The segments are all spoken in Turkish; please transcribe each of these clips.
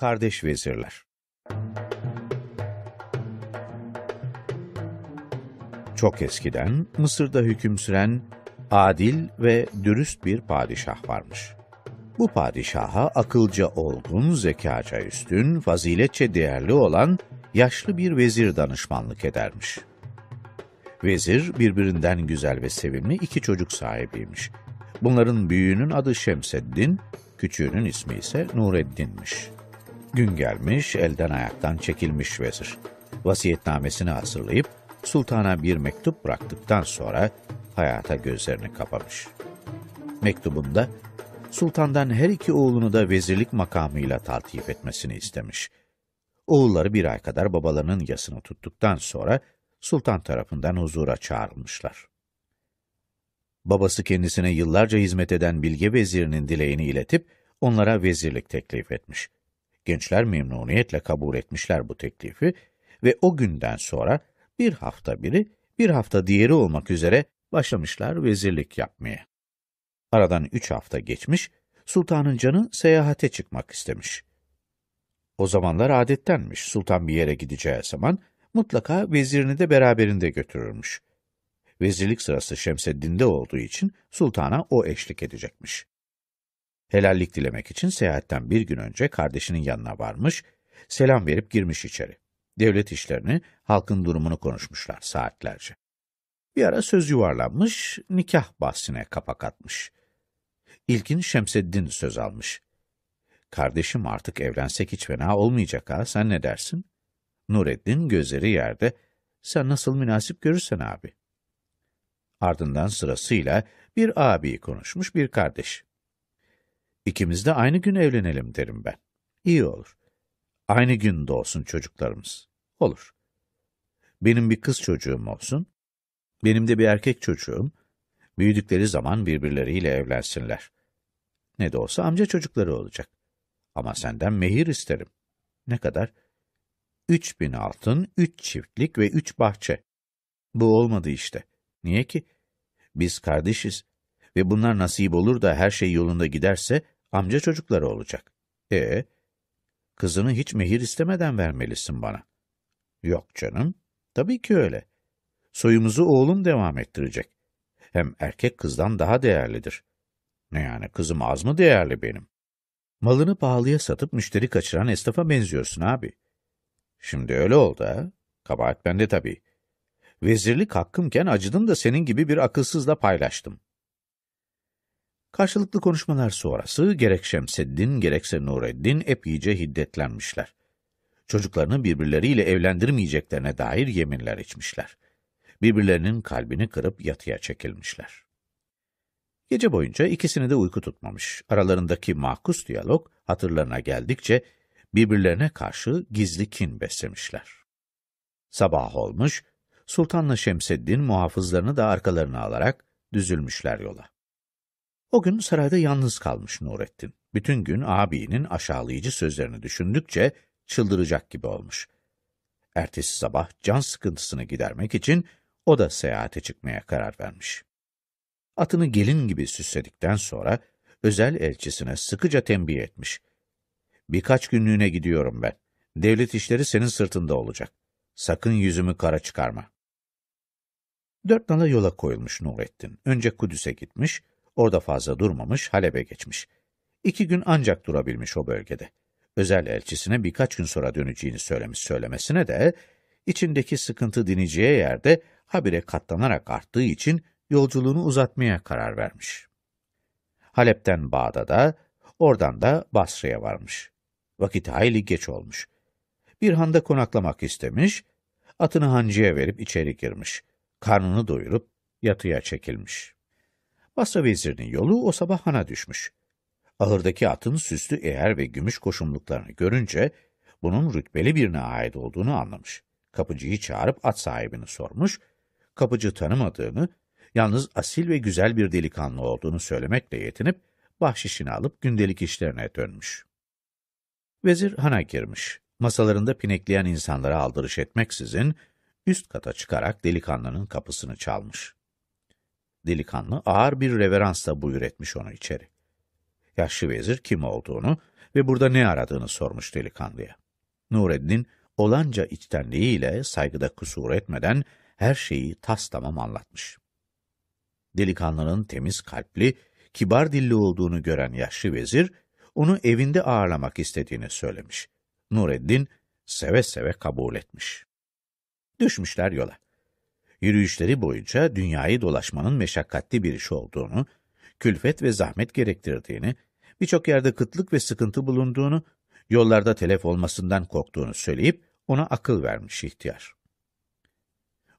Kardeş vezirler Çok eskiden Mısır'da hüküm süren adil ve dürüst bir padişah varmış. Bu padişaha akılca olgun, zekaca üstün, faziletçe değerli olan yaşlı bir vezir danışmanlık edermiş. Vezir birbirinden güzel ve sevimli iki çocuk sahibiymiş. Bunların büyüğünün adı Şemseddin, küçüğünün ismi ise Nureddin'miş. Gün gelmiş, elden ayaktan çekilmiş vezir. Vasiyetnamesini hazırlayıp sultana bir mektup bıraktıktan sonra hayata gözlerini kapamış. Mektubunda sultandan her iki oğlunu da vezirlik makamıyla taltif etmesini istemiş. Oğulları bir ay kadar babalarının yasını tuttuktan sonra sultan tarafından huzura çağrılmışlar. Babası kendisine yıllarca hizmet eden bilge vezirinin dileğini iletip onlara vezirlik teklif etmiş. Gençler memnuniyetle kabul etmişler bu teklifi ve o günden sonra bir hafta biri, bir hafta diğeri olmak üzere başlamışlar vezirlik yapmaya. Aradan üç hafta geçmiş, sultanın canı seyahate çıkmak istemiş. O zamanlar adettenmiş, sultan bir yere gideceği zaman mutlaka vezirini de beraberinde götürürmüş. Vezirlik sırası Şemseddin'de olduğu için sultana o eşlik edecekmiş. Helallik dilemek için seyahatten bir gün önce kardeşinin yanına varmış, selam verip girmiş içeri. Devlet işlerini, halkın durumunu konuşmuşlar saatlerce. Bir ara söz yuvarlanmış, nikah bahsine kapak atmış. İlkin Şemseddin söz almış. Kardeşim artık evlensek hiç fena olmayacak ha, sen ne dersin? Nureddin gözleri yerde, sen nasıl münasip görürsen abi. Ardından sırasıyla bir abi konuşmuş, bir kardeş. İkimiz de aynı gün evlenelim derim ben. İyi olur. Aynı gün doğsun çocuklarımız. Olur. Benim bir kız çocuğum olsun, benim de bir erkek çocuğum, büyüdükleri zaman birbirleriyle evlensinler. Ne de olsa amca çocukları olacak. Ama senden mehir isterim. Ne kadar? Üç bin altın, üç çiftlik ve üç bahçe. Bu olmadı işte. Niye ki? Biz kardeşiz. Ve bunlar nasip olur da her şey yolunda giderse amca çocukları olacak. E, kızını hiç mehir istemeden vermelisin bana. Yok canım, tabii ki öyle. Soyumuzu oğlum devam ettirecek. Hem erkek kızdan daha değerlidir. Ne yani, kızım az mı değerli benim? Malını pahalıya satıp müşteri kaçıran esnafa benziyorsun abi. Şimdi öyle oldu ha. Kabahat bende tabii. Vezirlik hakkımken acıdım da senin gibi bir akılsızla paylaştım. Karşılıklı konuşmalar sonrası gerek Şemseddin gerekse Nureddin epeyce hiddetlenmişler. Çocuklarını birbirleriyle evlendirmeyeceklerine dair yeminler içmişler. Birbirlerinin kalbini kırıp yatıya çekilmişler. Gece boyunca ikisini de uyku tutmamış. Aralarındaki mahkus diyalog hatırlarına geldikçe birbirlerine karşı gizli kin beslemişler. Sabah olmuş, Sultanla Şemseddin muhafızlarını da arkalarına alarak düzülmüşler yola. O gün sarayda yalnız kalmış Nurettin. Bütün gün ağabeyinin aşağılayıcı sözlerini düşündükçe çıldıracak gibi olmuş. Ertesi sabah can sıkıntısını gidermek için o da seyahate çıkmaya karar vermiş. Atını gelin gibi süsledikten sonra özel elçisine sıkıca tembih etmiş. Birkaç günlüğüne gidiyorum ben. Devlet işleri senin sırtında olacak. Sakın yüzümü kara çıkarma. Dört nala yola koyulmuş Nurettin. Önce Kudüs'e gitmiş, orada fazla durmamış, Halep'e geçmiş. İki gün ancak durabilmiş o bölgede. Özel elçisine birkaç gün sonra döneceğini söylemiş söylemesine de, içindeki sıkıntı dineceği yerde habire katlanarak arttığı için yolculuğunu uzatmaya karar vermiş. Halep'ten Bağdat'a, oradan da Basra'ya varmış. Vakit hayli geç olmuş. Bir handa konaklamak istemiş, atını hancıya verip içeri girmiş. Karnını doyurup yatıya çekilmiş. Basra vezirinin yolu o sabah hana düşmüş. Ahırdaki atın süslü eğer ve gümüş koşumluklarını görünce, bunun rütbeli birine ait olduğunu anlamış. Kapıcıyı çağırıp at sahibini sormuş, kapıcı tanımadığını, yalnız asil ve güzel bir delikanlı olduğunu söylemekle yetinip, bahşişini alıp gündelik işlerine dönmüş. Vezir hana girmiş. Masalarında pinekleyen insanlara aldırış etmeksizin, üst kata çıkarak delikanlının kapısını çalmış. Delikanlı ağır bir reveransla buyur etmiş onu içeri. Yaşlı vezir kim olduğunu ve burada ne aradığını sormuş delikanlıya. Nureddin, olanca içtenliğiyle saygıda kusur etmeden her şeyi tas tamam anlatmış. Delikanlının temiz kalpli, kibar dilli olduğunu gören yaşlı vezir, onu evinde ağırlamak istediğini söylemiş. Nureddin, seve seve kabul etmiş. Düşmüşler yola. Yürüyüşleri boyunca dünyayı dolaşmanın meşakkatli bir iş olduğunu, külfet ve zahmet gerektirdiğini, birçok yerde kıtlık ve sıkıntı bulunduğunu, yollarda telef olmasından korktuğunu söyleyip ona akıl vermiş ihtiyar.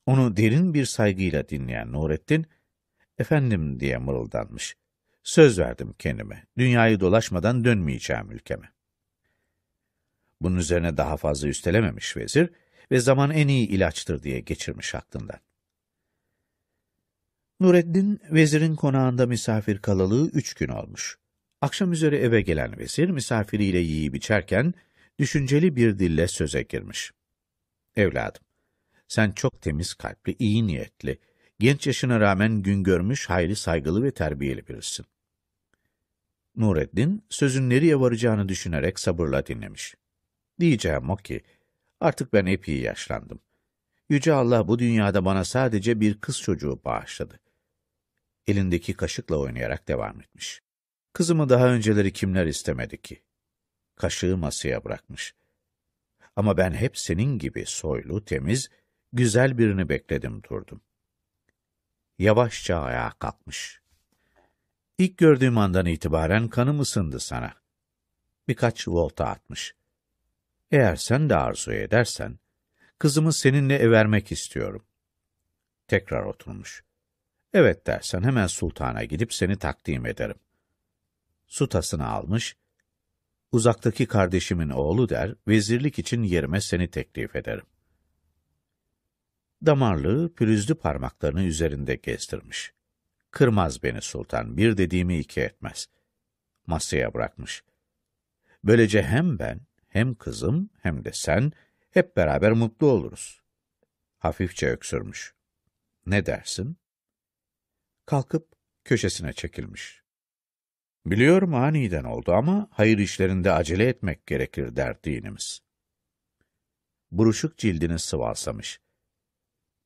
Onu derin bir saygıyla dinleyen Nurettin, efendim diye mırıldanmış. Söz verdim kendime, dünyayı dolaşmadan dönmeyeceğim ülkeme. Bunun üzerine daha fazla üstelememiş vezir ve zaman en iyi ilaçtır diye geçirmiş aklından. Nureddin, vezirin konağında misafir kalalığı üç gün olmuş. Akşam üzeri eve gelen vezir, misafiriyle yiyip içerken, düşünceli bir dille söze girmiş. Evladım, sen çok temiz kalpli, iyi niyetli, genç yaşına rağmen gün görmüş, hayli saygılı ve terbiyeli birisin. Nureddin, sözün nereye varacağını düşünerek sabırla dinlemiş. Diyeceğim o ki, artık ben epey yaşlandım. Yüce Allah bu dünyada bana sadece bir kız çocuğu bağışladı. Elindeki kaşıkla oynayarak devam etmiş. Kızımı daha önceleri kimler istemedi ki? Kaşığı masaya bırakmış. Ama ben hep senin gibi soylu, temiz, güzel birini bekledim durdum. Yavaşça ayağa kalkmış. İlk gördüğüm andan itibaren kanım ısındı sana. Birkaç volta atmış. Eğer sen de arzu edersen, kızımı seninle evermek istiyorum. Tekrar oturmuş. Evet dersen hemen sultana gidip seni takdim ederim. Su tasını almış, uzaktaki kardeşimin oğlu der, vezirlik için yerime seni teklif ederim. Damarlı, pürüzlü parmaklarını üzerinde gezdirmiş. Kırmaz beni sultan, bir dediğimi iki etmez. Masaya bırakmış. Böylece hem ben, hem kızım, hem de sen, hep beraber mutlu oluruz. Hafifçe öksürmüş. Ne dersin? Kalkıp köşesine çekilmiş. Biliyorum aniden oldu ama hayır işlerinde acele etmek gerekir der dinimiz. Buruşuk cildini sıvalsamış.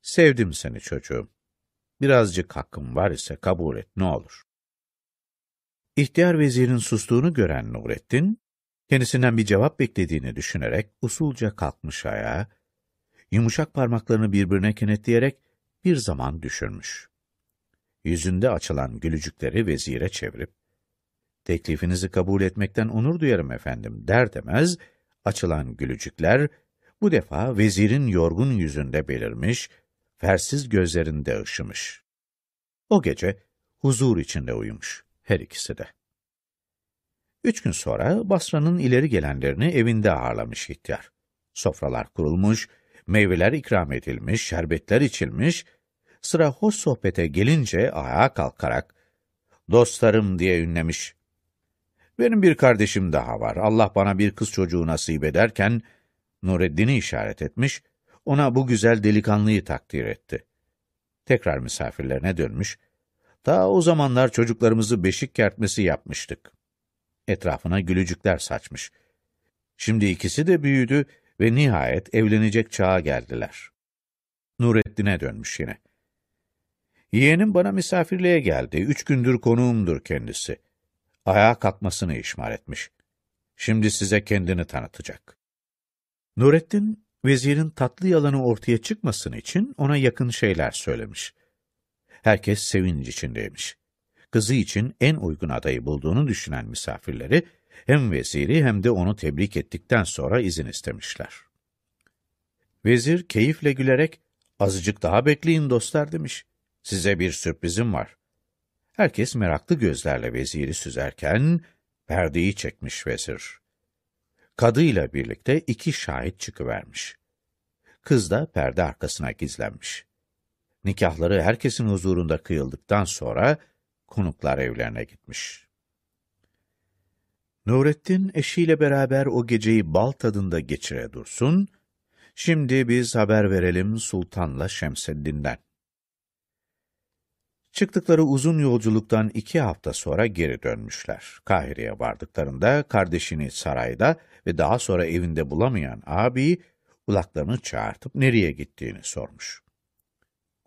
Sevdim seni çocuğum. Birazcık hakkım var ise kabul et ne olur. İhtiyar vezirin sustuğunu gören Nurettin, kendisinden bir cevap beklediğini düşünerek usulca kalkmış ayağa, yumuşak parmaklarını birbirine kenetleyerek bir zaman düşürmüş. Yüzünde açılan gülücükleri vezire çevirip, teklifinizi kabul etmekten onur duyarım efendim der demez, açılan gülücükler bu defa vezirin yorgun yüzünde belirmiş, fersiz gözlerinde ışımış. O gece huzur içinde uyumuş her ikisi de. Üç gün sonra Basra'nın ileri gelenlerini evinde ağırlamış ihtiyar. Sofralar kurulmuş, meyveler ikram edilmiş, şerbetler içilmiş, sıra hoş sohbete gelince ayağa kalkarak, dostlarım diye ünlemiş. Benim bir kardeşim daha var. Allah bana bir kız çocuğu nasip ederken, Nureddin'i işaret etmiş, ona bu güzel delikanlıyı takdir etti. Tekrar misafirlerine dönmüş, ta o zamanlar çocuklarımızı beşik kertmesi yapmıştık. Etrafına gülücükler saçmış. Şimdi ikisi de büyüdü ve nihayet evlenecek çağa geldiler. Nureddin'e dönmüş yine. Yeğenim bana misafirliğe geldi. Üç gündür konuğumdur kendisi. Ayağa kalkmasını işmar etmiş. Şimdi size kendini tanıtacak. Nurettin, vezirin tatlı yalanı ortaya çıkmasın için ona yakın şeyler söylemiş. Herkes sevinç içindeymiş. Kızı için en uygun adayı bulduğunu düşünen misafirleri, hem veziri hem de onu tebrik ettikten sonra izin istemişler. Vezir keyifle gülerek, azıcık daha bekleyin dostlar demiş. Size bir sürprizim var. Herkes meraklı gözlerle veziri süzerken, perdeyi çekmiş vezir. Kadıyla birlikte iki şahit çıkıvermiş. Kız da perde arkasına gizlenmiş. Nikahları herkesin huzurunda kıyıldıktan sonra, konuklar evlerine gitmiş. Nurettin eşiyle beraber o geceyi bal tadında geçire dursun, şimdi biz haber verelim Sultan'la Şemseddin'den. Çıktıkları uzun yolculuktan iki hafta sonra geri dönmüşler. Kahire'ye vardıklarında kardeşini sarayda ve daha sonra evinde bulamayan abi ulaklarını çağırtıp nereye gittiğini sormuş.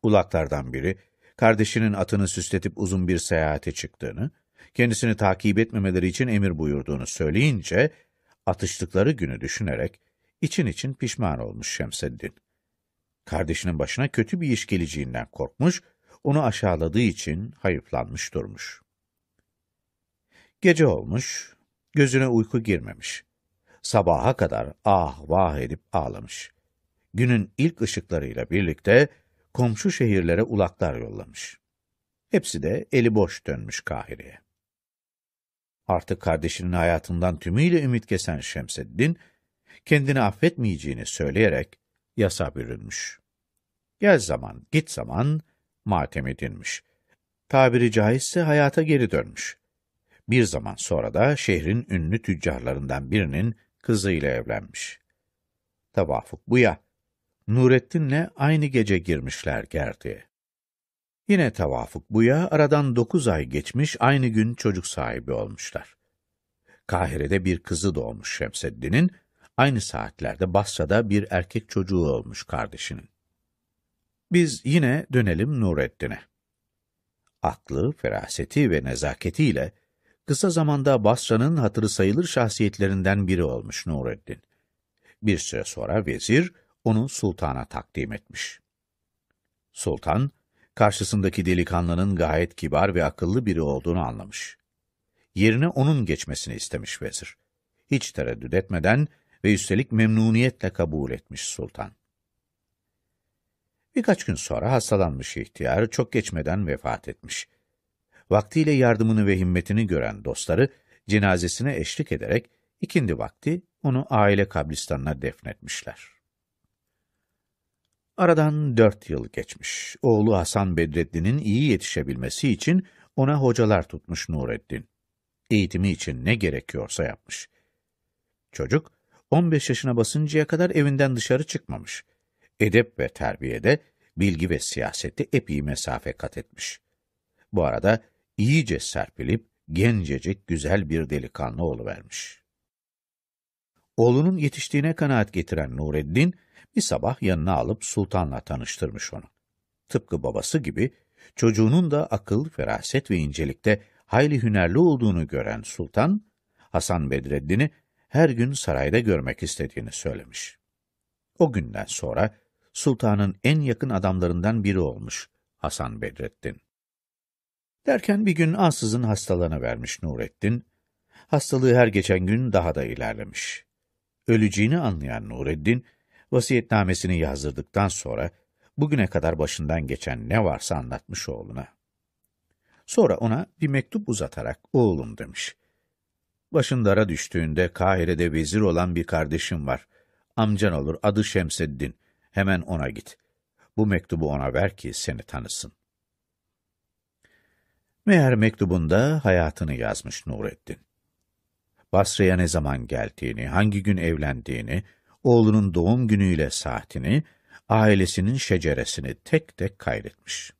Ulaklardan biri, kardeşinin atını süsletip uzun bir seyahate çıktığını, kendisini takip etmemeleri için emir buyurduğunu söyleyince, atıştıkları günü düşünerek, için için pişman olmuş Şemseddin. Kardeşinin başına kötü bir iş geleceğinden korkmuş, onu aşağıladığı için hayıflanmış durmuş. Gece olmuş, gözüne uyku girmemiş. Sabaha kadar ah vah edip ağlamış. Günün ilk ışıklarıyla birlikte komşu şehirlere ulaklar yollamış. Hepsi de eli boş dönmüş Kahire'ye. Artık kardeşinin hayatından tümüyle ümit kesen Şemseddin, kendini affetmeyeceğini söyleyerek yasa bürünmüş. Gel zaman, git zaman, matem edilmiş. Tabiri caizse hayata geri dönmüş. Bir zaman sonra da şehrin ünlü tüccarlarından birinin kızıyla evlenmiş. Tevafuk bu ya. Nurettin'le aynı gece girmişler gerdiğe. Yine tevafuk bu ya, aradan dokuz ay geçmiş, aynı gün çocuk sahibi olmuşlar. Kahire'de bir kızı doğmuş Şemseddin'in, aynı saatlerde Basra'da bir erkek çocuğu olmuş kardeşinin. Biz yine dönelim Nureddin'e. Aklı, feraseti ve nezaketiyle kısa zamanda Basra'nın hatırı sayılır şahsiyetlerinden biri olmuş Nureddin. Bir süre sonra vezir onu sultana takdim etmiş. Sultan, karşısındaki delikanlının gayet kibar ve akıllı biri olduğunu anlamış. Yerine onun geçmesini istemiş vezir. Hiç tereddüt etmeden ve üstelik memnuniyetle kabul etmiş sultan. Birkaç gün sonra hastalanmış ihtiyar çok geçmeden vefat etmiş. Vaktiyle yardımını ve himmetini gören dostları cenazesine eşlik ederek ikindi vakti onu aile kabristanına defnetmişler. Aradan dört yıl geçmiş. Oğlu Hasan Bedreddin'in iyi yetişebilmesi için ona hocalar tutmuş Nureddin. Eğitimi için ne gerekiyorsa yapmış. Çocuk, 15 yaşına basıncaya kadar evinden dışarı çıkmamış edep ve terbiyede, bilgi ve siyasette epey mesafe kat etmiş. Bu arada iyice serpilip gencecik güzel bir delikanlı vermiş. Oğlunun yetiştiğine kanaat getiren Nureddin, bir sabah yanına alıp sultanla tanıştırmış onu. Tıpkı babası gibi, çocuğunun da akıl, feraset ve incelikte hayli hünerli olduğunu gören sultan, Hasan Bedreddin'i her gün sarayda görmek istediğini söylemiş. O günden sonra sultanın en yakın adamlarından biri olmuş Hasan Bedrettin. Derken bir gün ansızın vermiş Nurettin, hastalığı her geçen gün daha da ilerlemiş. Öleceğini anlayan Nureddin, vasiyetnamesini yazdırdıktan sonra, bugüne kadar başından geçen ne varsa anlatmış oğluna. Sonra ona bir mektup uzatarak, oğlum demiş. Başın dara düştüğünde Kahire'de vezir olan bir kardeşim var. Amcan olur, adı Şemseddin. Hemen ona git. Bu mektubu ona ver ki seni tanısın. Meğer mektubunda hayatını yazmış Nurettin. Basra'ya ne zaman geldiğini, hangi gün evlendiğini, oğlunun doğum günüyle saatini, ailesinin şeceresini tek tek kaydetmiş.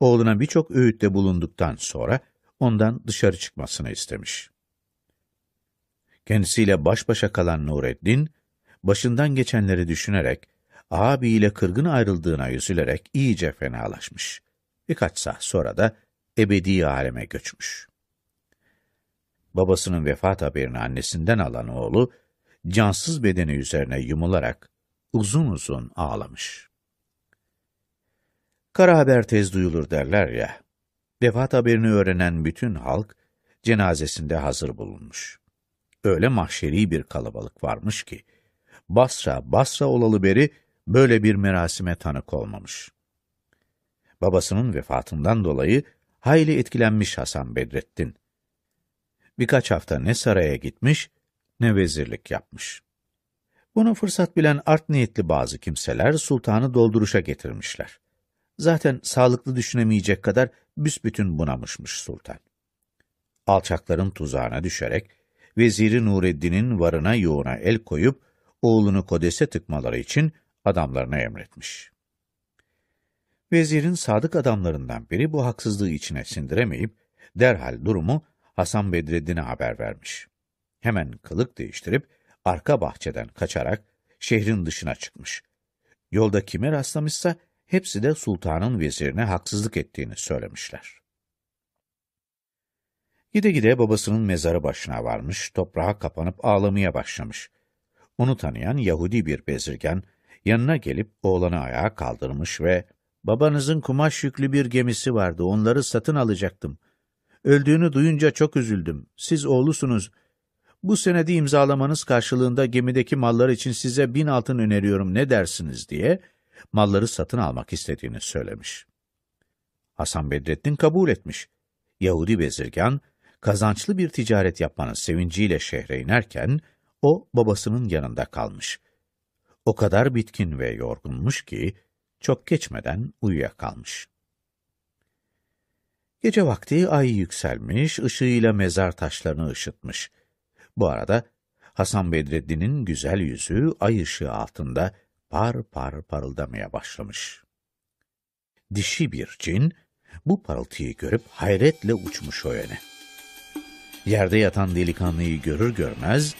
Oğluna birçok öğütte bulunduktan sonra ondan dışarı çıkmasını istemiş. Kendisiyle baş başa kalan Nureddin, başından geçenleri düşünerek, ağabeyiyle kırgın ayrıldığına üzülerek iyice fenalaşmış. Birkaç saat sonra da ebedi aleme göçmüş. Babasının vefat haberini annesinden alan oğlu, cansız bedeni üzerine yumularak uzun uzun ağlamış. Kara haber tez duyulur derler ya, vefat haberini öğrenen bütün halk, cenazesinde hazır bulunmuş. Öyle mahşeri bir kalabalık varmış ki, Basra, Basra olalı beri böyle bir merasime tanık olmamış. Babasının vefatından dolayı hayli etkilenmiş Hasan Bedrettin. Birkaç hafta ne saraya gitmiş, ne vezirlik yapmış. Bunu fırsat bilen art niyetli bazı kimseler sultanı dolduruşa getirmişler. Zaten sağlıklı düşünemeyecek kadar büsbütün bunamışmış sultan. Alçakların tuzağına düşerek, Veziri Nureddin'in varına yoğuna el koyup, oğlunu kodese tıkmaları için adamlarına emretmiş. Vezirin sadık adamlarından biri bu haksızlığı içine sindiremeyip, derhal durumu Hasan Bedreddin'e haber vermiş. Hemen kılık değiştirip, arka bahçeden kaçarak şehrin dışına çıkmış. Yolda kime rastlamışsa, hepsi de sultanın vezirine haksızlık ettiğini söylemişler. Gide gide babasının mezarı başına varmış, toprağa kapanıp ağlamaya başlamış. Onu tanıyan Yahudi bir bezirgen, yanına gelip oğlanı ayağa kaldırmış ve ''Babanızın kumaş yüklü bir gemisi vardı, onları satın alacaktım. Öldüğünü duyunca çok üzüldüm. Siz oğlusunuz. Bu senedi imzalamanız karşılığında gemideki mallar için size bin altın öneriyorum, ne dersiniz?'' diye malları satın almak istediğini söylemiş. Hasan Bedrettin kabul etmiş. Yahudi bezirgan, kazançlı bir ticaret yapmanın sevinciyle şehre inerken, o babasının yanında kalmış. O kadar bitkin ve yorgunmuş ki, çok geçmeden uyuyakalmış. Gece vakti ay yükselmiş, ışığıyla mezar taşlarını ışıtmış. Bu arada Hasan Bedreddin'in güzel yüzü ay ışığı altında par par parıldamaya başlamış. Dişi bir cin, bu parıltıyı görüp hayretle uçmuş o yöne. Yerde yatan delikanlıyı görür görmez,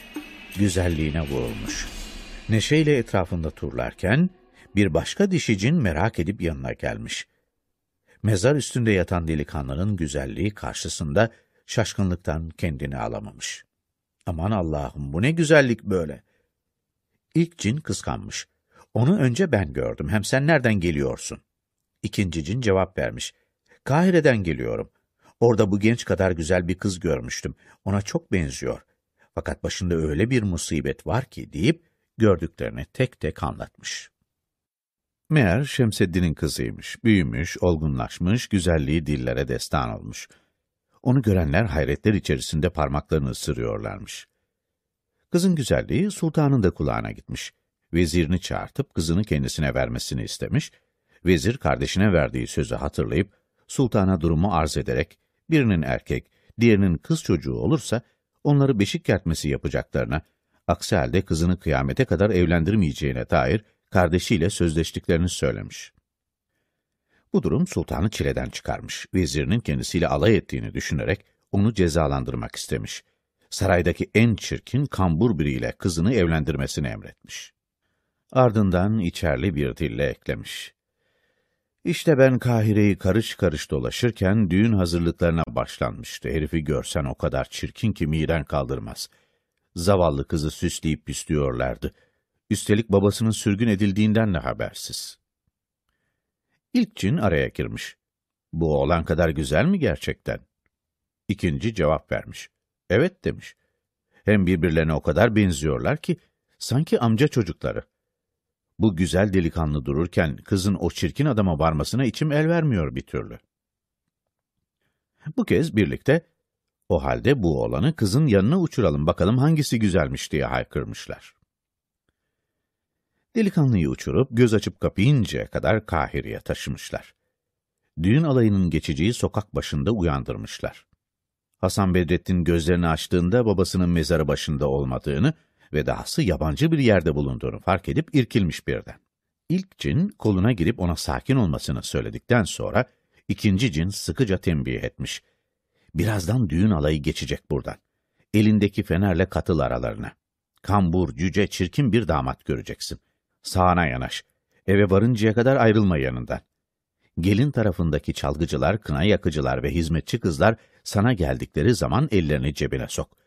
güzelliğine vurulmuş. Neşeyle etrafında turlarken, bir başka dişi cin merak edip yanına gelmiş. Mezar üstünde yatan delikanlının güzelliği karşısında şaşkınlıktan kendini alamamış. Aman Allah'ım bu ne güzellik böyle. İlk cin kıskanmış. Onu önce ben gördüm. Hem sen nereden geliyorsun? İkinci cin cevap vermiş. Kahire'den geliyorum. Orada bu genç kadar güzel bir kız görmüştüm. Ona çok benziyor. Fakat başında öyle bir musibet var ki deyip gördüklerini tek tek anlatmış. Meğer Şemseddin'in kızıymış, büyümüş, olgunlaşmış, güzelliği dillere destan olmuş. Onu görenler hayretler içerisinde parmaklarını ısırıyorlarmış. Kızın güzelliği sultanın da kulağına gitmiş. Vezirini çağırtıp kızını kendisine vermesini istemiş. Vezir kardeşine verdiği sözü hatırlayıp sultana durumu arz ederek birinin erkek, diğerinin kız çocuğu olursa onları beşik kertmesi yapacaklarına, aksi halde kızını kıyamete kadar evlendirmeyeceğine dair kardeşiyle sözleştiklerini söylemiş. Bu durum sultanı çileden çıkarmış. Vezirinin kendisiyle alay ettiğini düşünerek onu cezalandırmak istemiş. Saraydaki en çirkin kambur biriyle kızını evlendirmesini emretmiş. Ardından içerli bir dille eklemiş. İşte ben Kahire'yi karış karış dolaşırken düğün hazırlıklarına başlanmıştı. Herifi görsen o kadar çirkin ki miden kaldırmaz. Zavallı kızı süsleyip püslüyorlardı. Üstelik babasının sürgün edildiğinden de habersiz. İlk cin araya girmiş. Bu oğlan kadar güzel mi gerçekten? İkinci cevap vermiş. Evet demiş. Hem birbirlerine o kadar benziyorlar ki, sanki amca çocukları. Bu güzel delikanlı dururken kızın o çirkin adama varmasına içim el vermiyor bir türlü. Bu kez birlikte, o halde bu oğlanı kızın yanına uçuralım bakalım hangisi güzelmiş diye haykırmışlar. Delikanlıyı uçurup göz açıp kapayıncaya kadar Kahire'ye taşımışlar. Düğün alayının geçeceği sokak başında uyandırmışlar. Hasan Bedrettin gözlerini açtığında babasının mezarı başında olmadığını ve dahası yabancı bir yerde bulunduğunu fark edip irkilmiş birden. İlk cin koluna girip ona sakin olmasını söyledikten sonra ikinci cin sıkıca tembih etmiş. Birazdan düğün alayı geçecek buradan. Elindeki fenerle katıl aralarına. Kambur, cüce, çirkin bir damat göreceksin. Sağına yanaş. Eve varıncaya kadar ayrılma yanından. Gelin tarafındaki çalgıcılar, kına yakıcılar ve hizmetçi kızlar sana geldikleri zaman ellerini cebine sok.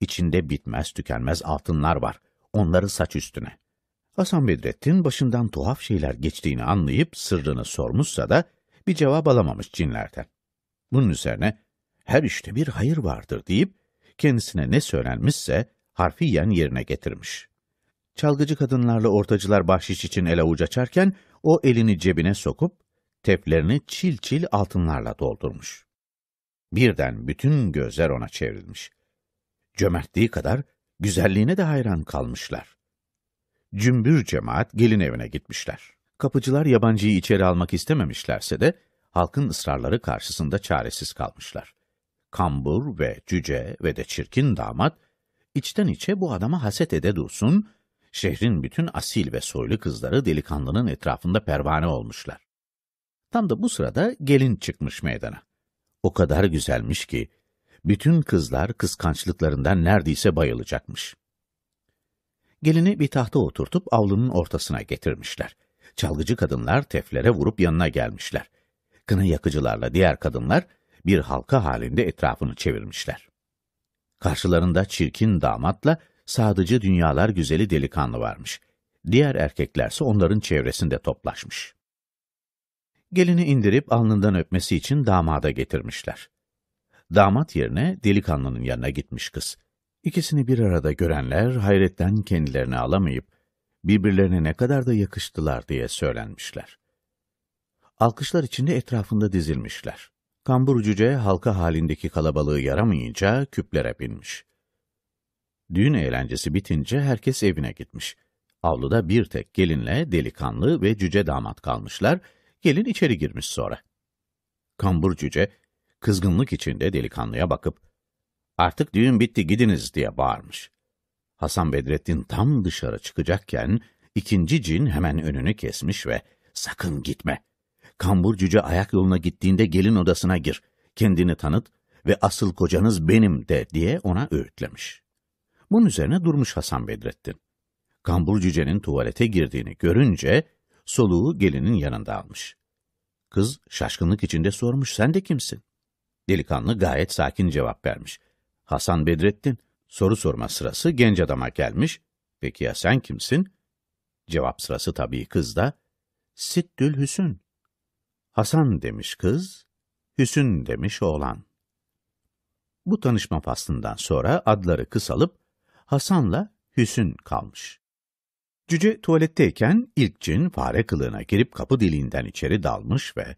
İçinde bitmez tükenmez altınlar var. Onları saç üstüne. Hasan Bedrettin başından tuhaf şeyler geçtiğini anlayıp sırrını sormuşsa da bir cevap alamamış cinlerden. Bunun üzerine her işte bir hayır vardır deyip kendisine ne söylenmişse harfiyen yerine getirmiş. Çalgıcı kadınlarla ortacılar bahşiş için el avuç açarken o elini cebine sokup teplerini çil çil altınlarla doldurmuş. Birden bütün gözler ona çevrilmiş. Cömertliği kadar güzelliğine de hayran kalmışlar. Cümbür cemaat gelin evine gitmişler. Kapıcılar yabancıyı içeri almak istememişlerse de halkın ısrarları karşısında çaresiz kalmışlar. Kambur ve cüce ve de çirkin damat içten içe bu adama haset ede dursun, şehrin bütün asil ve soylu kızları delikanlının etrafında pervane olmuşlar. Tam da bu sırada gelin çıkmış meydana. O kadar güzelmiş ki, bütün kızlar kıskançlıklarından neredeyse bayılacakmış. Gelini bir tahta oturtup avlunun ortasına getirmişler. Çalgıcı kadınlar teflere vurup yanına gelmişler. Kına yakıcılarla diğer kadınlar bir halka halinde etrafını çevirmişler. Karşılarında çirkin damatla sadıcı dünyalar güzeli delikanlı varmış. Diğer erkeklerse onların çevresinde toplaşmış. Gelini indirip alnından öpmesi için damada getirmişler. Damat yerine delikanlının yanına gitmiş kız. İkisini bir arada görenler hayretten kendilerini alamayıp, birbirlerine ne kadar da yakıştılar diye söylenmişler. Alkışlar içinde etrafında dizilmişler. Kambur cüce halka halindeki kalabalığı yaramayınca küplere binmiş. Düğün eğlencesi bitince herkes evine gitmiş. Avluda bir tek gelinle delikanlı ve cüce damat kalmışlar, gelin içeri girmiş sonra. Kambur cüce, kızgınlık içinde delikanlıya bakıp, artık düğün bitti gidiniz diye bağırmış. Hasan Bedrettin tam dışarı çıkacakken, ikinci cin hemen önünü kesmiş ve, sakın gitme. Kambur cüce ayak yoluna gittiğinde gelin odasına gir, kendini tanıt ve asıl kocanız benim de diye ona öğütlemiş. Bunun üzerine durmuş Hasan Bedrettin. Kambur cücenin tuvalete girdiğini görünce, soluğu gelinin yanında almış. Kız şaşkınlık içinde sormuş, sen de kimsin? Delikanlı gayet sakin cevap vermiş. Hasan Bedrettin, soru sorma sırası genç adama gelmiş. Peki ya sen kimsin? Cevap sırası tabii kızda. Sittül Hüsün. Hasan demiş kız, Hüsün demiş oğlan. Bu tanışma faslından sonra adları kısalıp Hasan'la Hüsün kalmış. Cüce tuvaletteyken ilk cin fare kılığına girip kapı deliğinden içeri dalmış ve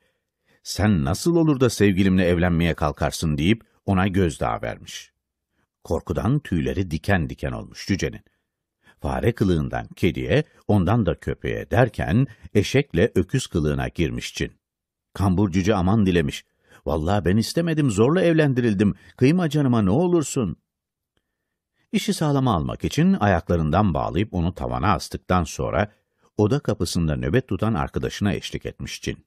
sen nasıl olur da sevgilimle evlenmeye kalkarsın deyip ona gözdağı vermiş. Korkudan tüyleri diken diken olmuş cücenin. Fare kılığından kediye, ondan da köpeğe derken eşekle öküz kılığına girmiş cin. Kambur cüce aman dilemiş. Vallahi ben istemedim, zorla evlendirildim. Kıyma canıma ne olursun. İşi sağlama almak için ayaklarından bağlayıp onu tavana astıktan sonra oda kapısında nöbet tutan arkadaşına eşlik etmiş cin.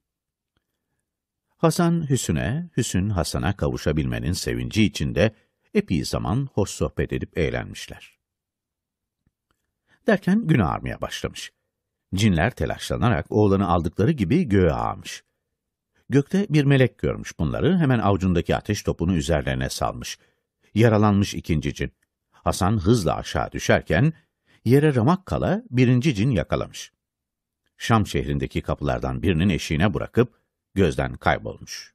Hasan Hüsün'e, Hüsün Hasan'a kavuşabilmenin sevinci içinde epey zaman hoş sohbet edip eğlenmişler. Derken gün ağarmaya başlamış. Cinler telaşlanarak oğlanı aldıkları gibi göğe ağmış. Gökte bir melek görmüş bunları, hemen avucundaki ateş topunu üzerlerine salmış. Yaralanmış ikinci cin. Hasan hızla aşağı düşerken, yere ramak kala birinci cin yakalamış. Şam şehrindeki kapılardan birinin eşiğine bırakıp, gözden kaybolmuş.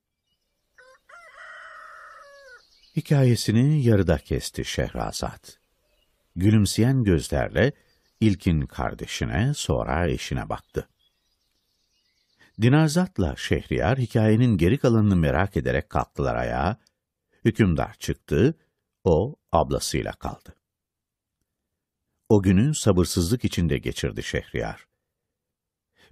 Hikayesini yarıda kesti Şehrazat. Gülümseyen gözlerle ilkin kardeşine, sonra eşine baktı. Dinarzat'la Şehriyar hikayenin geri kalanını merak ederek kalktılar ayağa. Hükümdar çıktı, o ablasıyla kaldı. O günü sabırsızlık içinde geçirdi Şehriyar.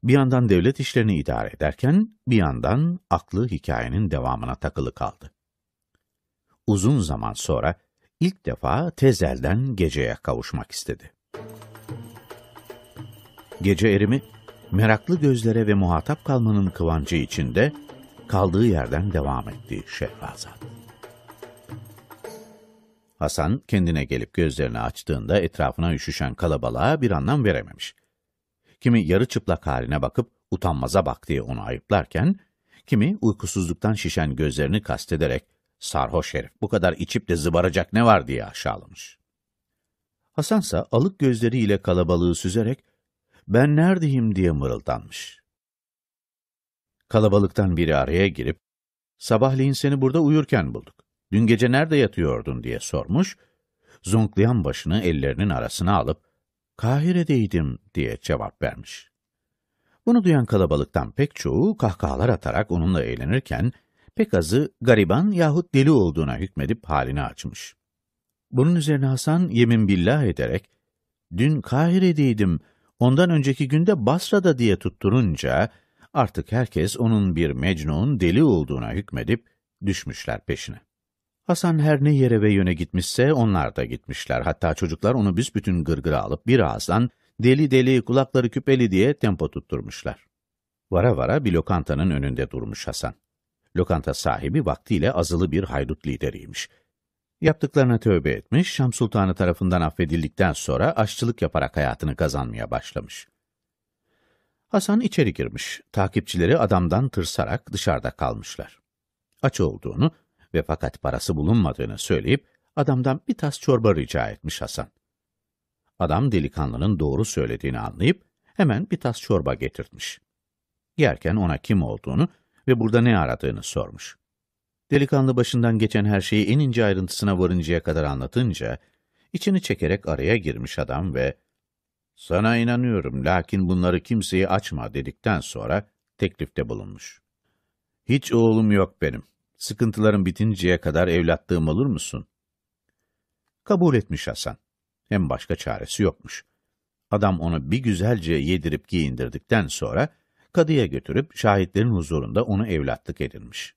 Bir yandan devlet işlerini idare ederken, bir yandan aklı hikayenin devamına takılı kaldı. Uzun zaman sonra ilk defa tezelden geceye kavuşmak istedi. Gece erimi, meraklı gözlere ve muhatap kalmanın kıvancı içinde, kaldığı yerden devam etti Şehrazat. Hasan kendine gelip gözlerini açtığında etrafına üşüşen kalabalığa bir anlam verememiş. Kimi yarı çıplak haline bakıp utanmaza bak diye onu ayıplarken, kimi uykusuzluktan şişen gözlerini kastederek sarhoş herif bu kadar içip de zıbaracak ne var diye aşağılamış. Hasansa alık gözleriyle kalabalığı süzerek ben neredeyim diye mırıldanmış. Kalabalıktan biri araya girip sabahleyin seni burada uyurken bulduk. Dün gece nerede yatıyordun diye sormuş, zonklayan başını ellerinin arasına alıp Kahire'deydim diye cevap vermiş. Bunu duyan kalabalıktan pek çoğu kahkahalar atarak onunla eğlenirken, pek azı gariban yahut deli olduğuna hükmedip halini açmış. Bunun üzerine Hasan yemin billah ederek, dün Kahire'deydim, ondan önceki günde Basra'da diye tutturunca, artık herkes onun bir mecnun deli olduğuna hükmedip düşmüşler peşine. Hasan her ne yere ve yöne gitmişse onlar da gitmişler. Hatta çocuklar onu büsbütün gırgıra alıp bir ağızdan deli deli kulakları küpeli diye tempo tutturmuşlar. Vara vara bir lokantanın önünde durmuş Hasan. Lokanta sahibi vaktiyle azılı bir haydut lideriymiş. Yaptıklarına tövbe etmiş, Şam Sultanı tarafından affedildikten sonra aşçılık yaparak hayatını kazanmaya başlamış. Hasan içeri girmiş, takipçileri adamdan tırsarak dışarıda kalmışlar. Aç olduğunu ve fakat parası bulunmadığını söyleyip adamdan bir tas çorba rica etmiş Hasan. Adam delikanlının doğru söylediğini anlayıp hemen bir tas çorba getirtmiş. Yerken ona kim olduğunu ve burada ne aradığını sormuş. Delikanlı başından geçen her şeyi en ince ayrıntısına varıncaya kadar anlatınca, içini çekerek araya girmiş adam ve ''Sana inanıyorum, lakin bunları kimseye açma.'' dedikten sonra teklifte bulunmuş. ''Hiç oğlum yok benim. Sıkıntılarım bitinceye kadar evlatlığım olur musun?'' Kabul etmiş Hasan. Hem başka çaresi yokmuş. Adam onu bir güzelce yedirip giyindirdikten sonra, kadıya götürüp şahitlerin huzurunda onu evlatlık edinmiş.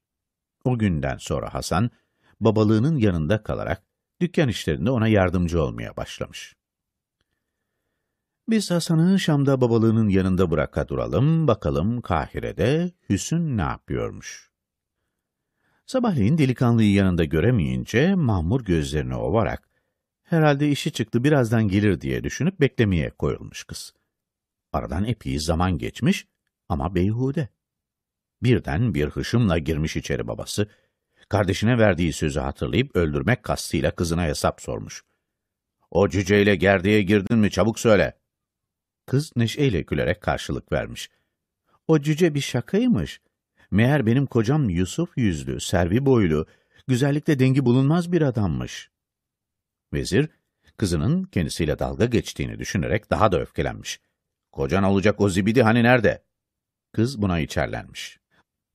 O günden sonra Hasan, babalığının yanında kalarak dükkan işlerinde ona yardımcı olmaya başlamış. Biz Hasan'ı Şam'da babalığının yanında bıraka duralım, bakalım Kahire'de Hüsün ne yapıyormuş. Sabahleyin delikanlıyı yanında göremeyince Mahmur gözlerini ovarak, herhalde işi çıktı birazdan gelir diye düşünüp beklemeye koyulmuş kız. Aradan epey zaman geçmiş ama beyhude. Birden bir hışımla girmiş içeri babası, kardeşine verdiği sözü hatırlayıp öldürmek kastıyla kızına hesap sormuş. O cüceyle gerdiğe girdin mi çabuk söyle. Kız neşeyle gülerek karşılık vermiş. O cüce bir şakaymış. Meğer benim kocam Yusuf yüzlü, servi boylu, güzellikle dengi bulunmaz bir adammış. Vezir, kızının kendisiyle dalga geçtiğini düşünerek daha da öfkelenmiş. Kocan olacak o zibidi hani nerede? Kız buna içerlenmiş.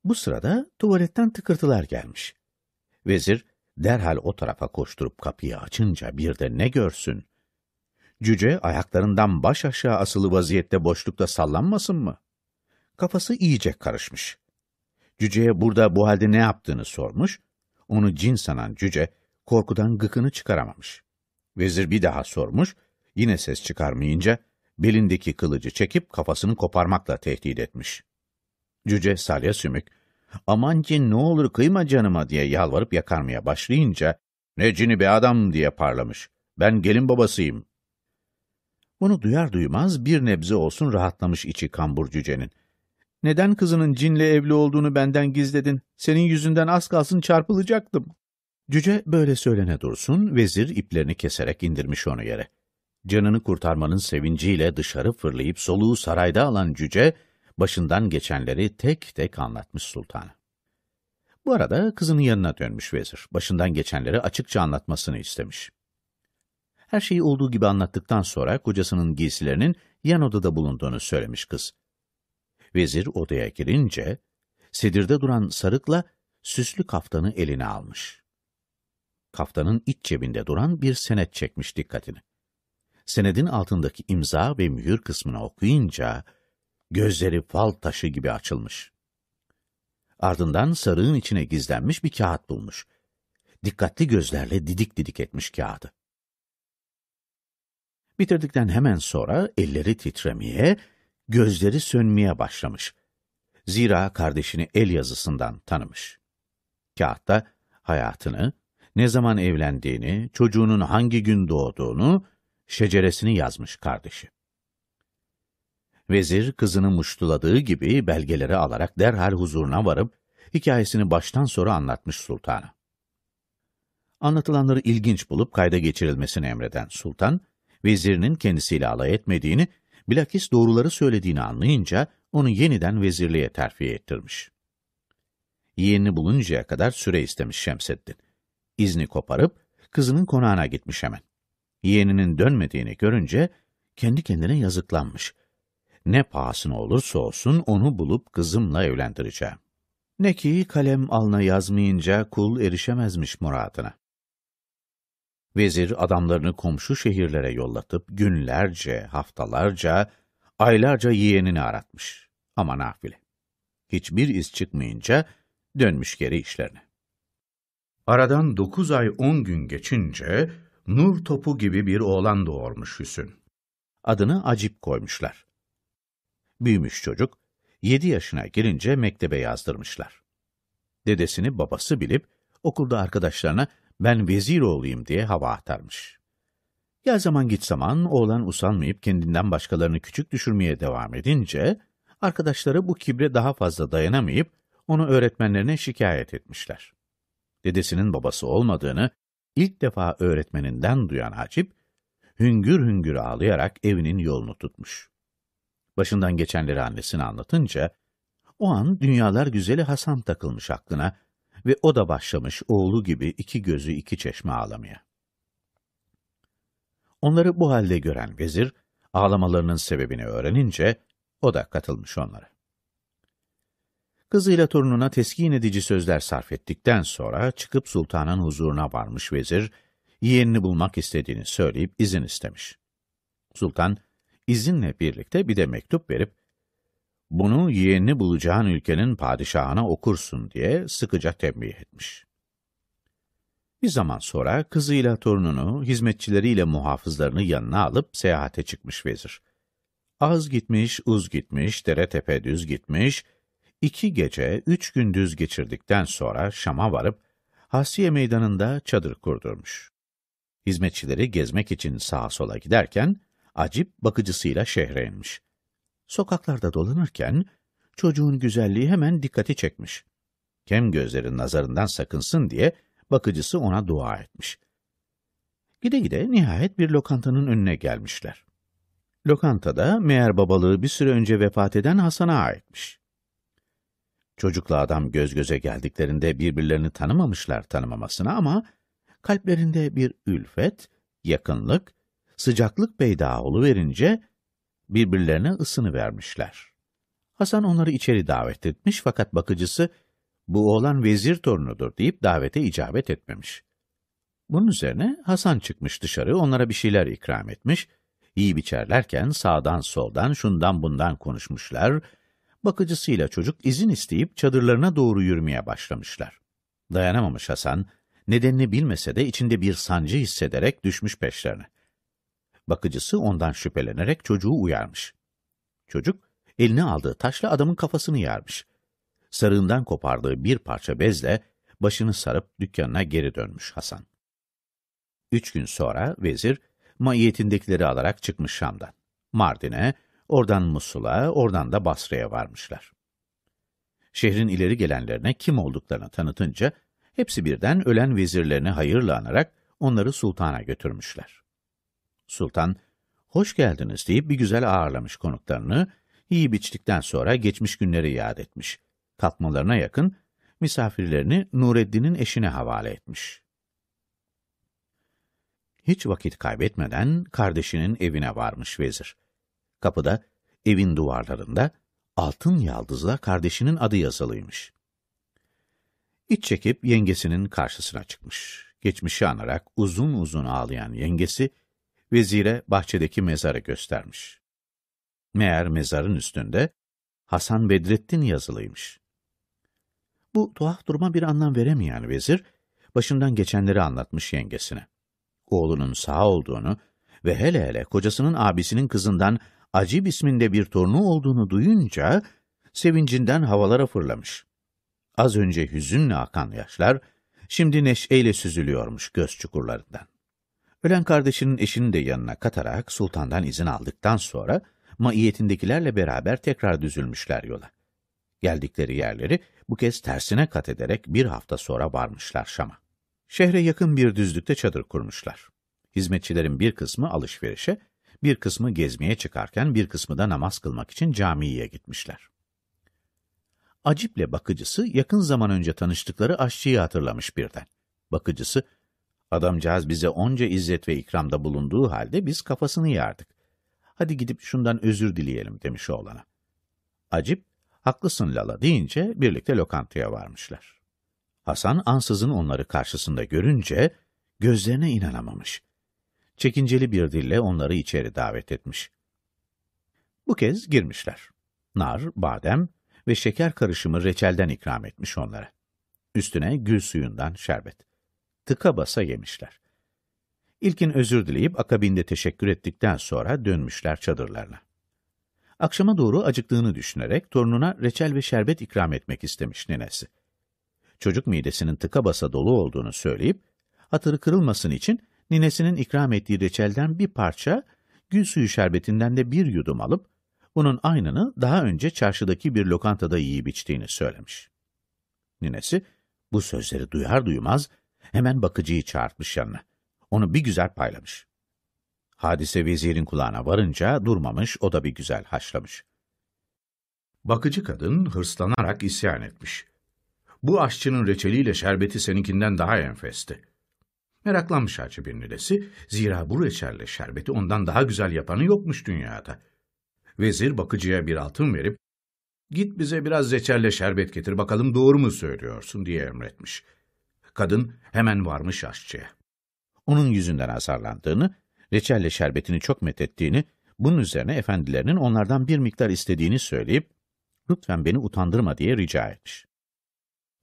Bu sırada tuvaletten tıkırtılar gelmiş. Vezir derhal o tarafa koşturup kapıyı açınca bir de ne görsün? Cüce ayaklarından baş aşağı asılı vaziyette boşlukta sallanmasın mı? Kafası iyice karışmış. Cüceye burada bu halde ne yaptığını sormuş, onu cin sanan cüce korkudan gıkını çıkaramamış. Vezir bir daha sormuş, yine ses çıkarmayınca belindeki kılıcı çekip kafasını koparmakla tehdit etmiş. Cüce salya sümük, aman cin ne olur kıyma canıma diye yalvarıp yakarmaya başlayınca, ne cini be adam diye parlamış. Ben gelin babasıyım. Bunu duyar duymaz bir nebze olsun rahatlamış içi kambur cücenin. Neden kızının cinle evli olduğunu benden gizledin? Senin yüzünden az kalsın çarpılacaktım. Cüce böyle söylene dursun, vezir iplerini keserek indirmiş onu yere. Canını kurtarmanın sevinciyle dışarı fırlayıp soluğu sarayda alan cüce, başından geçenleri tek tek anlatmış sultana. Bu arada kızının yanına dönmüş vezir, başından geçenleri açıkça anlatmasını istemiş. Her şeyi olduğu gibi anlattıktan sonra kocasının giysilerinin yan odada bulunduğunu söylemiş kız. Vezir odaya girince, sedirde duran sarıkla süslü kaftanı eline almış. Kaftanın iç cebinde duran bir senet çekmiş dikkatini. Senedin altındaki imza ve mühür kısmını okuyunca, gözleri fal taşı gibi açılmış. Ardından sarığın içine gizlenmiş bir kağıt bulmuş. Dikkatli gözlerle didik didik etmiş kağıdı. Bitirdikten hemen sonra elleri titremeye, gözleri sönmeye başlamış. Zira kardeşini el yazısından tanımış. Kağıtta hayatını, ne zaman evlendiğini, çocuğunun hangi gün doğduğunu, şeceresini yazmış kardeşi. Vezir kızını muştuladığı gibi belgeleri alarak derhal huzuruna varıp hikayesini baştan sona anlatmış sultana. Anlatılanları ilginç bulup kayda geçirilmesini emreden sultan, vezirinin kendisiyle alay etmediğini, bilakis doğruları söylediğini anlayınca onu yeniden vezirliğe terfi ettirmiş. Yeğenini buluncaya kadar süre istemiş Şemseddin. İzni koparıp kızının konağına gitmiş hemen. Yeğeninin dönmediğini görünce kendi kendine yazıklanmış ne pahasına olursa olsun onu bulup kızımla evlendireceğim. Ne ki kalem alna yazmayınca kul erişemezmiş muradına. Vezir adamlarını komşu şehirlere yollatıp günlerce, haftalarca, aylarca yeğenini aratmış. Ama nafile. Hiçbir iz çıkmayınca dönmüş geri işlerine. Aradan dokuz ay on gün geçince nur topu gibi bir oğlan doğurmuş Hüsün. Adını Acip koymuşlar. Büyümüş çocuk, yedi yaşına gelince mektebe yazdırmışlar. Dedesini babası bilip, okulda arkadaşlarına ben vezir olayım diye hava atarmış. Gel zaman git zaman oğlan usanmayıp kendinden başkalarını küçük düşürmeye devam edince, arkadaşları bu kibre daha fazla dayanamayıp onu öğretmenlerine şikayet etmişler. Dedesinin babası olmadığını ilk defa öğretmeninden duyan Hacip, hüngür hüngür ağlayarak evinin yolunu tutmuş. Başından geçenleri annesine anlatınca, o an dünyalar güzeli Hasan takılmış aklına ve o da başlamış oğlu gibi iki gözü iki çeşme ağlamaya. Onları bu halde gören vezir, ağlamalarının sebebini öğrenince, o da katılmış onlara. Kızıyla torununa teskin edici sözler sarf ettikten sonra çıkıp sultanın huzuruna varmış vezir, yeğenini bulmak istediğini söyleyip izin istemiş. Sultan, izinle birlikte bir de mektup verip, bunu yeğenini bulacağın ülkenin padişahına okursun diye sıkıca tembih etmiş. Bir zaman sonra kızıyla torununu, hizmetçileriyle muhafızlarını yanına alıp seyahate çıkmış vezir. Az gitmiş, uz gitmiş, dere tepe düz gitmiş, iki gece, üç gündüz geçirdikten sonra Şam'a varıp, Hasiye meydanında çadır kurdurmuş. Hizmetçileri gezmek için sağa sola giderken, Acip bakıcısıyla şehre inmiş. Sokaklarda dolanırken, çocuğun güzelliği hemen dikkati çekmiş. Kem gözlerin nazarından sakınsın diye, bakıcısı ona dua etmiş. Gide gide nihayet bir lokantanın önüne gelmişler. Lokantada meğer babalığı bir süre önce vefat eden Hasan'a aitmiş. Çocukla adam göz göze geldiklerinde birbirlerini tanımamışlar tanımamasına ama kalplerinde bir ülfet, yakınlık, sıcaklık peyda verince birbirlerine ısını vermişler. Hasan onları içeri davet etmiş fakat bakıcısı bu oğlan vezir torunudur deyip davete icabet etmemiş. Bunun üzerine Hasan çıkmış dışarı, onlara bir şeyler ikram etmiş, iyi biçerlerken sağdan soldan şundan bundan konuşmuşlar, bakıcısıyla çocuk izin isteyip çadırlarına doğru yürümeye başlamışlar. Dayanamamış Hasan, nedenini bilmese de içinde bir sancı hissederek düşmüş peşlerine. Bakıcısı ondan şüphelenerek çocuğu uyarmış. Çocuk, eline aldığı taşla adamın kafasını yarmış sarığından kopardığı bir parça bezle başını sarıp dükkanına geri dönmüş Hasan. Üç gün sonra vezir, maiyetindekileri alarak çıkmış Şam'dan. Mardin'e, oradan Musul'a, oradan da Basra'ya varmışlar. Şehrin ileri gelenlerine kim olduklarını tanıtınca, hepsi birden ölen vezirlerine hayırla anarak onları sultana götürmüşler. Sultan, hoş geldiniz deyip bir güzel ağırlamış konuklarını, yiyip içtikten sonra geçmiş günleri yad etmiş kalkmalarına yakın misafirlerini Nureddin'in eşine havale etmiş. Hiç vakit kaybetmeden kardeşinin evine varmış vezir. Kapıda, evin duvarlarında altın yaldızla kardeşinin adı yazılıymış. İç çekip yengesinin karşısına çıkmış. Geçmişi anarak uzun uzun ağlayan yengesi, vezire bahçedeki mezarı göstermiş. Meğer mezarın üstünde Hasan Bedrettin yazılıymış. Bu tuhaf duruma bir anlam veremeyen vezir, başından geçenleri anlatmış yengesine. Oğlunun sağ olduğunu ve hele hele kocasının abisinin kızından Acib isminde bir torunu olduğunu duyunca, sevincinden havalara fırlamış. Az önce hüzünle akan yaşlar, şimdi neşeyle süzülüyormuş göz çukurlarından. Ölen kardeşinin eşini de yanına katarak sultandan izin aldıktan sonra, maiyetindekilerle beraber tekrar düzülmüşler yola. Geldikleri yerleri bu kez tersine kat ederek bir hafta sonra varmışlar Şam'a. Şehre yakın bir düzlükte çadır kurmuşlar. Hizmetçilerin bir kısmı alışverişe, bir kısmı gezmeye çıkarken bir kısmı da namaz kılmak için camiye gitmişler. Acip'le bakıcısı yakın zaman önce tanıştıkları aşçıyı hatırlamış birden. Bakıcısı, adamcağız bize onca izzet ve ikramda bulunduğu halde biz kafasını yardık. Hadi gidip şundan özür dileyelim demiş oğlana. Acip, Haklısın Lala deyince birlikte lokantaya varmışlar. Hasan ansızın onları karşısında görünce gözlerine inanamamış. Çekinceli bir dille onları içeri davet etmiş. Bu kez girmişler. Nar, badem ve şeker karışımı reçelden ikram etmiş onlara. Üstüne gül suyundan şerbet. Tıka basa yemişler. İlkin özür dileyip akabinde teşekkür ettikten sonra dönmüşler çadırlarına. Akşama doğru acıktığını düşünerek torununa reçel ve şerbet ikram etmek istemiş ninesi. Çocuk midesinin tıka basa dolu olduğunu söyleyip, hatırı kırılmasın için ninesinin ikram ettiği reçelden bir parça, gül suyu şerbetinden de bir yudum alıp, bunun aynını daha önce çarşıdaki bir lokantada yiyip içtiğini söylemiş. Ninesi, bu sözleri duyar duymaz, hemen bakıcıyı çağırtmış yanına. Onu bir güzel paylamış. Hadise vezirin kulağına varınca durmamış, o da bir güzel haşlamış. Bakıcı kadın hırslanarak isyan etmiş. Bu aşçının reçeliyle şerbeti seninkinden daha enfesti. Meraklanmış hacı bir nilesi, zira bu reçelle şerbeti ondan daha güzel yapanı yokmuş dünyada. Vezir bakıcıya bir altın verip, git bize biraz reçelle şerbet getir bakalım doğru mu söylüyorsun diye emretmiş. Kadın hemen varmış aşçıya. Onun yüzünden azarlandığını, reçelle şerbetini çok methettiğini, bunun üzerine efendilerinin onlardan bir miktar istediğini söyleyip, lütfen beni utandırma diye rica etmiş.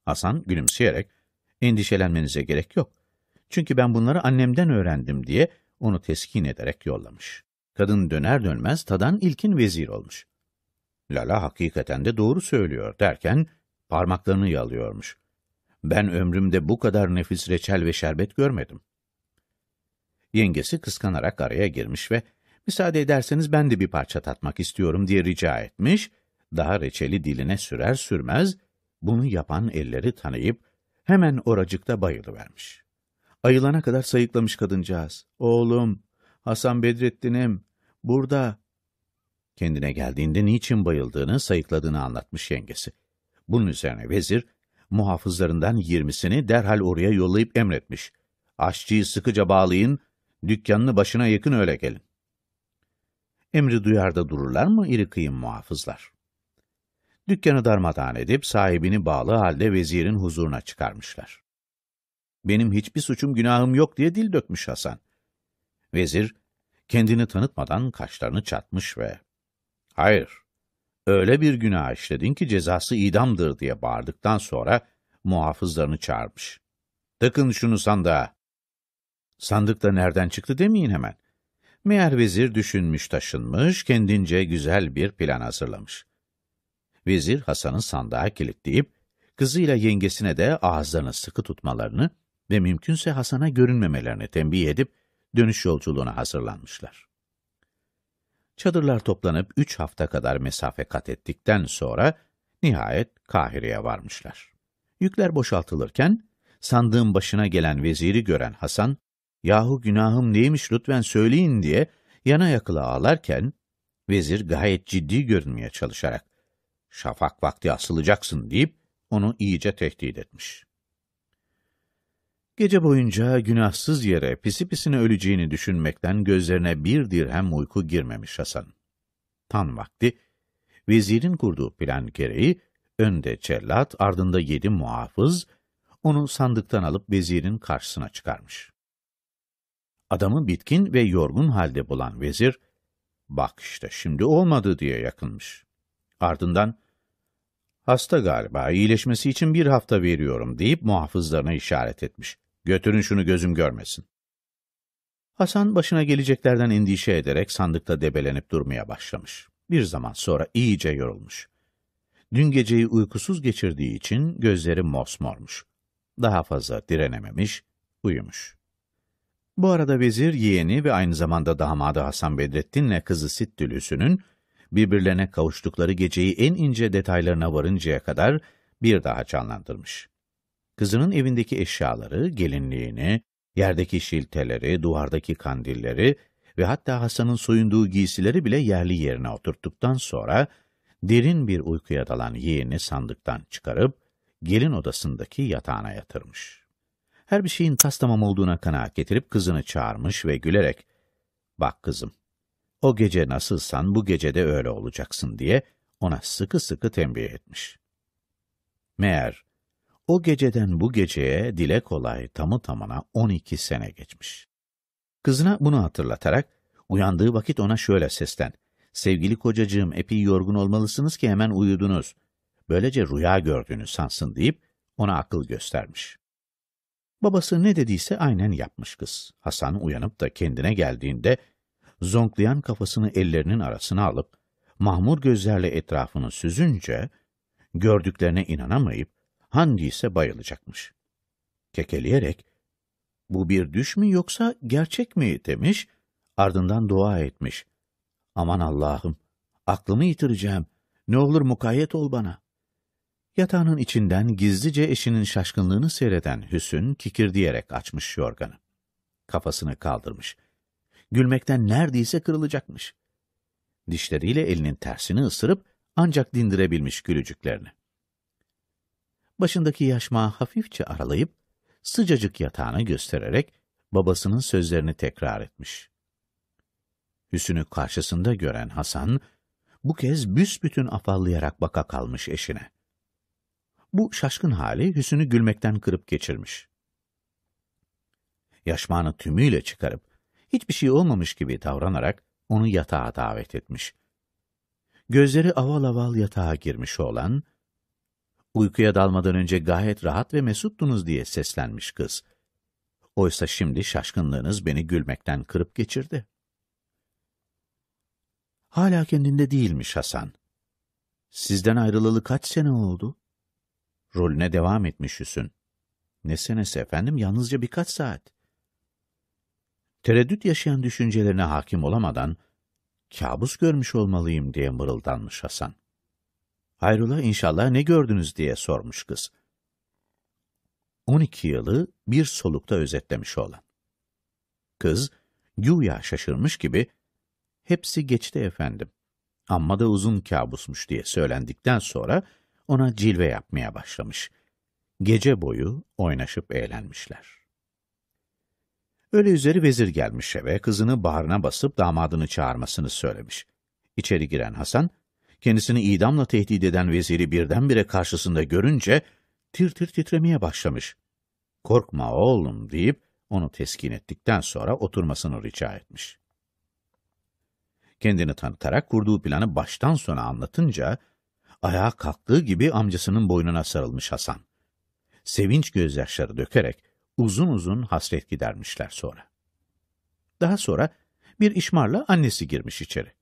Hasan gülümseyerek, endişelenmenize gerek yok. Çünkü ben bunları annemden öğrendim diye onu teskin ederek yollamış. Kadın döner dönmez tadan ilkin vezir olmuş. Lala hakikaten de doğru söylüyor derken parmaklarını yalıyormuş. Ben ömrümde bu kadar nefis reçel ve şerbet görmedim. Yengesi kıskanarak araya girmiş ve müsaade ederseniz ben de bir parça tatmak istiyorum diye rica etmiş, daha reçeli diline sürer sürmez, bunu yapan elleri tanıyıp hemen oracıkta bayılıvermiş. Ayılana kadar sayıklamış kadıncağız. Oğlum, Hasan Bedrettin'im, burada. Kendine geldiğinde niçin bayıldığını, sayıkladığını anlatmış yengesi. Bunun üzerine vezir, muhafızlarından yirmisini derhal oraya yollayıp emretmiş. Aşçıyı sıkıca bağlayın, dükkanını başına yakın öyle gelin. Emri duyarda dururlar mı iri kıyım muhafızlar? Dükkanı darmadağın edip sahibini bağlı halde vezirin huzuruna çıkarmışlar. Benim hiçbir suçum günahım yok diye dil dökmüş Hasan. Vezir, kendini tanıtmadan kaşlarını çatmış ve ''Hayır, öyle bir günah işledin ki cezası idamdır.'' diye bağırdıktan sonra muhafızlarını çağırmış. ''Takın şunu sandığa.'' Sandık da nereden çıktı demeyin hemen. Meğer vezir düşünmüş taşınmış, kendince güzel bir plan hazırlamış. Vezir Hasan'ı sandığa kilitleyip, kızıyla yengesine de ağızlarını sıkı tutmalarını ve mümkünse Hasan'a görünmemelerini tembih edip, dönüş yolculuğuna hazırlanmışlar. Çadırlar toplanıp üç hafta kadar mesafe kat ettikten sonra, nihayet Kahire'ye varmışlar. Yükler boşaltılırken, sandığın başına gelen veziri gören Hasan, yahu günahım neymiş lütfen söyleyin diye yana yakıla ağlarken, vezir gayet ciddi görünmeye çalışarak, şafak vakti asılacaksın deyip, onu iyice tehdit etmiş. Gece boyunca günahsız yere pisi pisine öleceğini düşünmekten gözlerine bir dirhem uyku girmemiş Hasan. Tan vakti, vezirin kurduğu plan gereği, önde cellat, ardında yedi muhafız, onu sandıktan alıp vezirin karşısına çıkarmış. Adamı bitkin ve yorgun halde bulan vezir, bak işte şimdi olmadı diye yakınmış. Ardından, hasta galiba, iyileşmesi için bir hafta veriyorum deyip muhafızlarına işaret etmiş. Götürün şunu gözüm görmesin. Hasan başına geleceklerden endişe ederek sandıkta debelenip durmaya başlamış. Bir zaman sonra iyice yorulmuş. Dün geceyi uykusuz geçirdiği için gözleri mosmormuş. Daha fazla direnememiş, uyumuş. Bu arada vezir yeğeni ve aynı zamanda damadı Hasan Bedrettin'le kızı Sittülüsü'nün birbirlerine kavuştukları geceyi en ince detaylarına varıncaya kadar bir daha canlandırmış. Kızının evindeki eşyaları, gelinliğini, yerdeki şilteleri, duvardaki kandilleri ve hatta Hasan'ın soyunduğu giysileri bile yerli yerine oturttuktan sonra, derin bir uykuya dalan yeğeni sandıktan çıkarıp, gelin odasındaki yatağına yatırmış. Her bir şeyin tas tamam olduğuna kanaat getirip kızını çağırmış ve gülerek, ''Bak kızım, o gece nasılsan bu gece de öyle olacaksın.'' diye ona sıkı sıkı tembih etmiş. Meğer o geceden bu geceye dile kolay tamı tamına 12 sene geçmiş. Kızına bunu hatırlatarak, uyandığı vakit ona şöyle seslen. Sevgili kocacığım, epey yorgun olmalısınız ki hemen uyudunuz. Böylece rüya gördüğünü sansın deyip, ona akıl göstermiş. Babası ne dediyse aynen yapmış kız. Hasan uyanıp da kendine geldiğinde, zonklayan kafasını ellerinin arasına alıp, mahmur gözlerle etrafını süzünce, gördüklerine inanamayıp, hangi ise bayılacakmış. Kekeleyerek, bu bir düş mü yoksa gerçek mi demiş, ardından dua etmiş. Aman Allah'ım, aklımı yitireceğim, ne olur mukayyet ol bana. Yatağının içinden gizlice eşinin şaşkınlığını seyreden Hüsün kikirdiyerek açmış yorganı. Kafasını kaldırmış. Gülmekten neredeyse kırılacakmış. Dişleriyle elinin tersini ısırıp ancak dindirebilmiş gülücüklerini. Başındaki yaşmağı hafifçe aralayıp sıcacık yatağını göstererek babasının sözlerini tekrar etmiş. Hüsün'ü karşısında gören Hasan, bu kez büsbütün afallayarak baka kalmış eşine. Bu şaşkın hali Hüsnü gülmekten kırıp geçirmiş. Yaşmağını tümüyle çıkarıp, hiçbir şey olmamış gibi davranarak onu yatağa davet etmiş. Gözleri aval aval yatağa girmiş olan, uykuya dalmadan önce gayet rahat ve mesuttunuz diye seslenmiş kız. Oysa şimdi şaşkınlığınız beni gülmekten kırıp geçirdi. Hala kendinde değilmiş Hasan. Sizden ayrılalı kaç sene oldu? Rolüne devam etmiş Hüsün. Ne senesi efendim, yalnızca birkaç saat. Tereddüt yaşayan düşüncelerine hakim olamadan, kabus görmüş olmalıyım diye mırıldanmış Hasan. Hayrola inşallah ne gördünüz diye sormuş kız. 12 yılı bir solukta özetlemiş olan. Kız, güya şaşırmış gibi, hepsi geçti efendim. Amma da uzun kabusmuş diye söylendikten sonra, ona cilve yapmaya başlamış. Gece boyu oynaşıp eğlenmişler. Öyle üzeri vezir gelmiş eve, kızını bağrına basıp damadını çağırmasını söylemiş. İçeri giren Hasan, kendisini idamla tehdit eden veziri birdenbire karşısında görünce, tir tir titremeye başlamış. Korkma oğlum deyip, onu teskin ettikten sonra oturmasını rica etmiş. Kendini tanıtarak kurduğu planı baştan sona anlatınca, Ayağa kalktığı gibi amcasının boynuna sarılmış Hasan. Sevinç gözyaşları dökerek uzun uzun hasret gidermişler sonra. Daha sonra bir işmarla annesi girmiş içeri.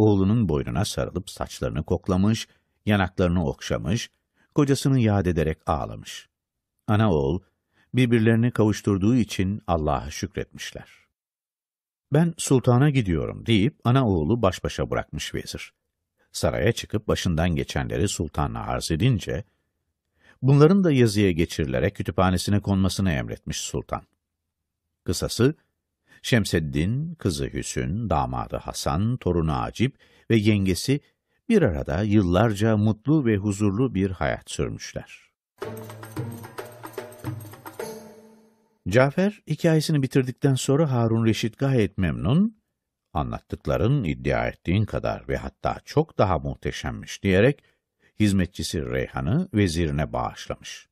Oğlunun boynuna sarılıp saçlarını koklamış, yanaklarını okşamış, kocasını yad ederek ağlamış. Ana oğul, birbirlerini kavuşturduğu için Allah'a şükretmişler. Ben sultana gidiyorum deyip ana oğlu baş başa bırakmış vezir saraya çıkıp başından geçenleri sultanla arz edince, bunların da yazıya geçirilerek kütüphanesine konmasını emretmiş sultan. Kısası, Şemseddin, kızı Hüsün, damadı Hasan, torunu Acip ve yengesi bir arada yıllarca mutlu ve huzurlu bir hayat sürmüşler. Cafer hikayesini bitirdikten sonra Harun Reşit gayet memnun anlattıkların iddia ettiğin kadar ve hatta çok daha muhteşemmiş diyerek hizmetçisi Reyhan'ı vezirine bağışlamış.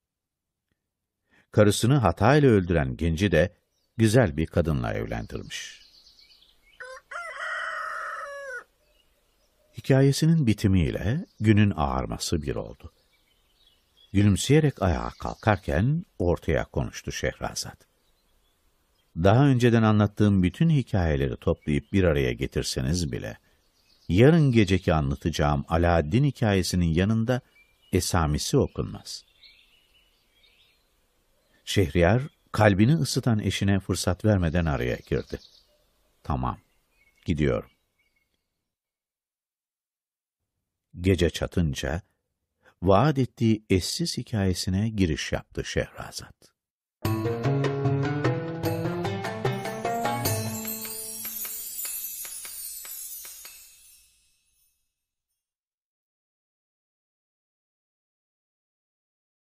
Karısını hatayla öldüren genci de güzel bir kadınla evlendirmiş. Hikayesinin bitimiyle günün ağarması bir oldu. Gülümseyerek ayağa kalkarken ortaya konuştu Şehrazat daha önceden anlattığım bütün hikayeleri toplayıp bir araya getirseniz bile, yarın geceki anlatacağım Alaaddin hikayesinin yanında esamisi okunmaz. Şehriyar, kalbini ısıtan eşine fırsat vermeden araya girdi. Tamam, gidiyorum. Gece çatınca, vaat ettiği eşsiz hikayesine giriş yaptı Şehrazat. Müzik